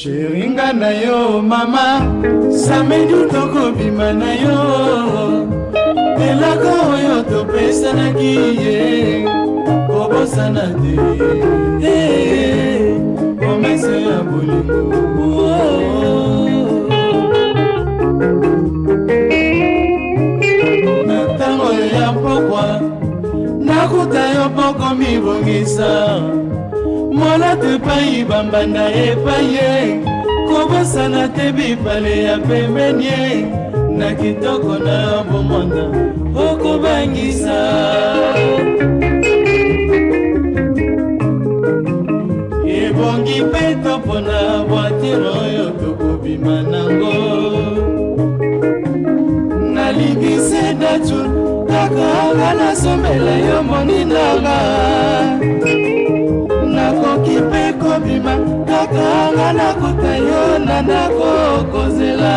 sheringa na yo mama samedu tokobima na yo eloko oyo topesanaki ye kobosana te promeso eh, ya bolingo pokwa nakuta yo poko mibongisa molato epai bambanda epai ye kobosana te bibale ya pembeni ye na kitoko na bomonda okobangisa ebongi mpe topona bwatire oyo tokobima nango nalingise datu kaka nga nasomela yo moninanga kobima kaka nga nakuta yo na ndako kozela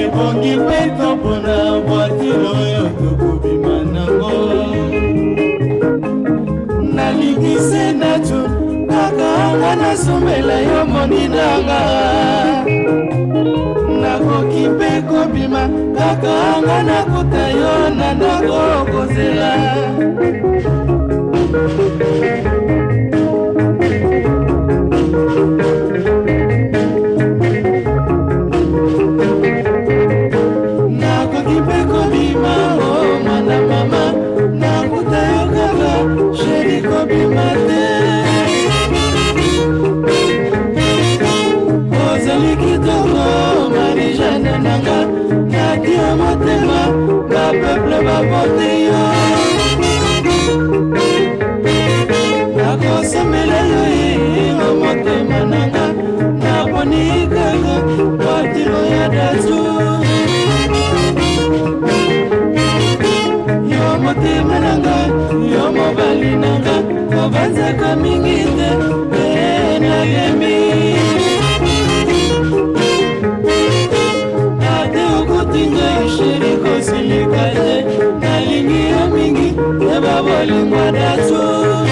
ebongi mpe topona bwatilo yo senatu nakanga nasomela yo moninanga nakoki mpe kobima kakanga nakuta yo na ndako kozela peuple va voter yo nakosomelela yenga motema nanga naponi kaka kwatilo ya dazu yo motema nanga yo mobali nanga kobanzaka mingi te pe nayemi ate okotinga sheri Never will in one at